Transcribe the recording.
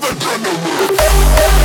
never gonna.